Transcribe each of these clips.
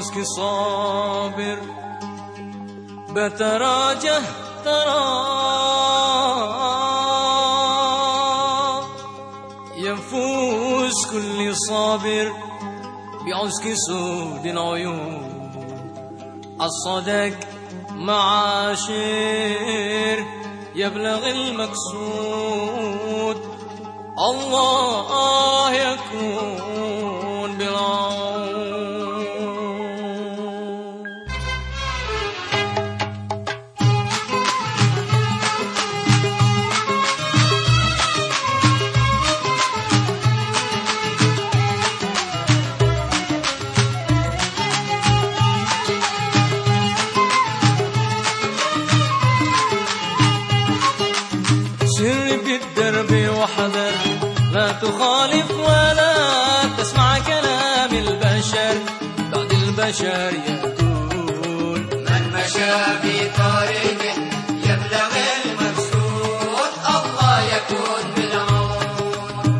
بعسك صابر بتراجه ترى. يفوز كل صابر بعسك سود العيون الصدق معاشر يبلغ المقصود. الله يكون بالعون سر بالدرب وحذر لا تخالف ولا تسمع كلام البشر. بعد البشر يقول من مشى في طريقه يبلغ المقصود الله يكون بالعون.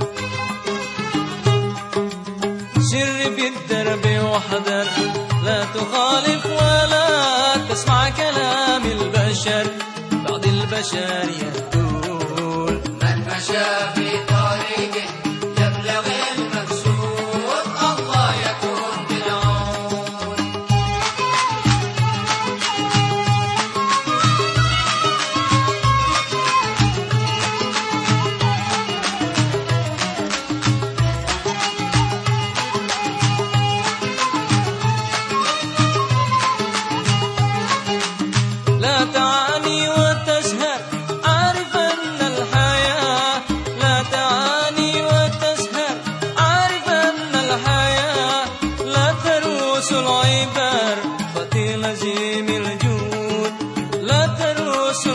سر بالدرب وحذر لا تخالف ولا تسمع كلام البشر. بعد البشر يقول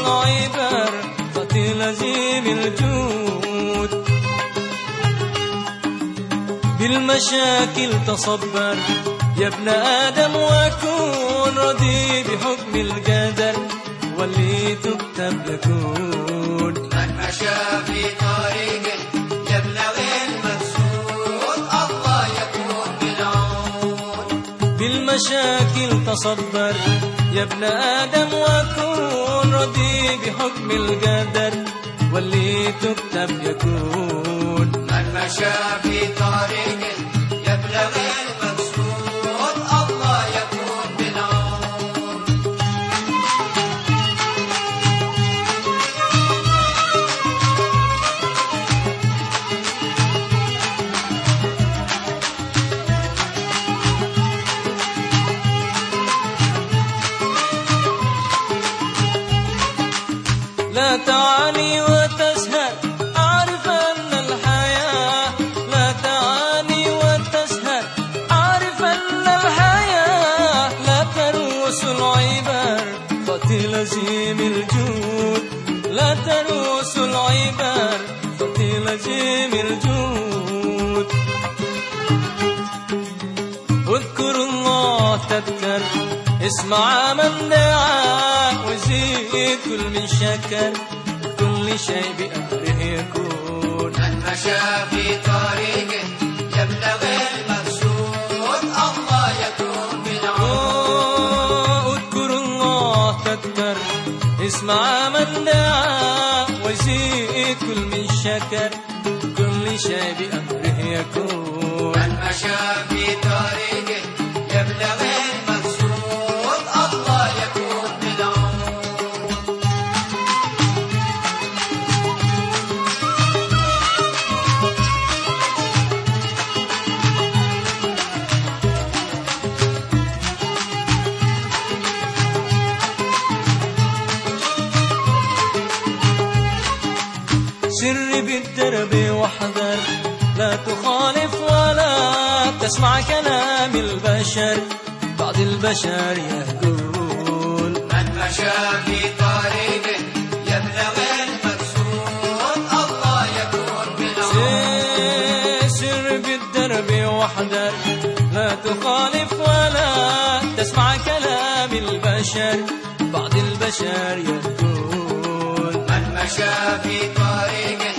العبر فتلزم الجود. بالمشاكل تصبر يا ابن آدم وكن رضي بحكم القدر واللي تكتب يكون من مشى في طريقه يبلغ المقصود الله يكون بالعون. بالمشاكل تصبر يا ابن آدم وكن رضي بحكم القدر واللي تكتب يكون. من مشى في طريقه يبلغ المقصود فتلزم الجود لا تروس العبر فتلزم الجود. اذكر الله تذكر اسمع من دعا وزيد كل من شكر كل شيء بأمره يكون. من مشى في طريقه اسمع من دعا وزيد كل من شكر كل شيء بأمره يكون. من مشى سر بالدرب واحذر. لا تخالف تسمع كلام البشر. بعض البشر يقول من مشى في طريق يبلغ المقصود الله يكون بالعون سر بالدرب وحدك لا تخالف ولا تسمع كلام البشر. بعض البشر يقول عاش في طريق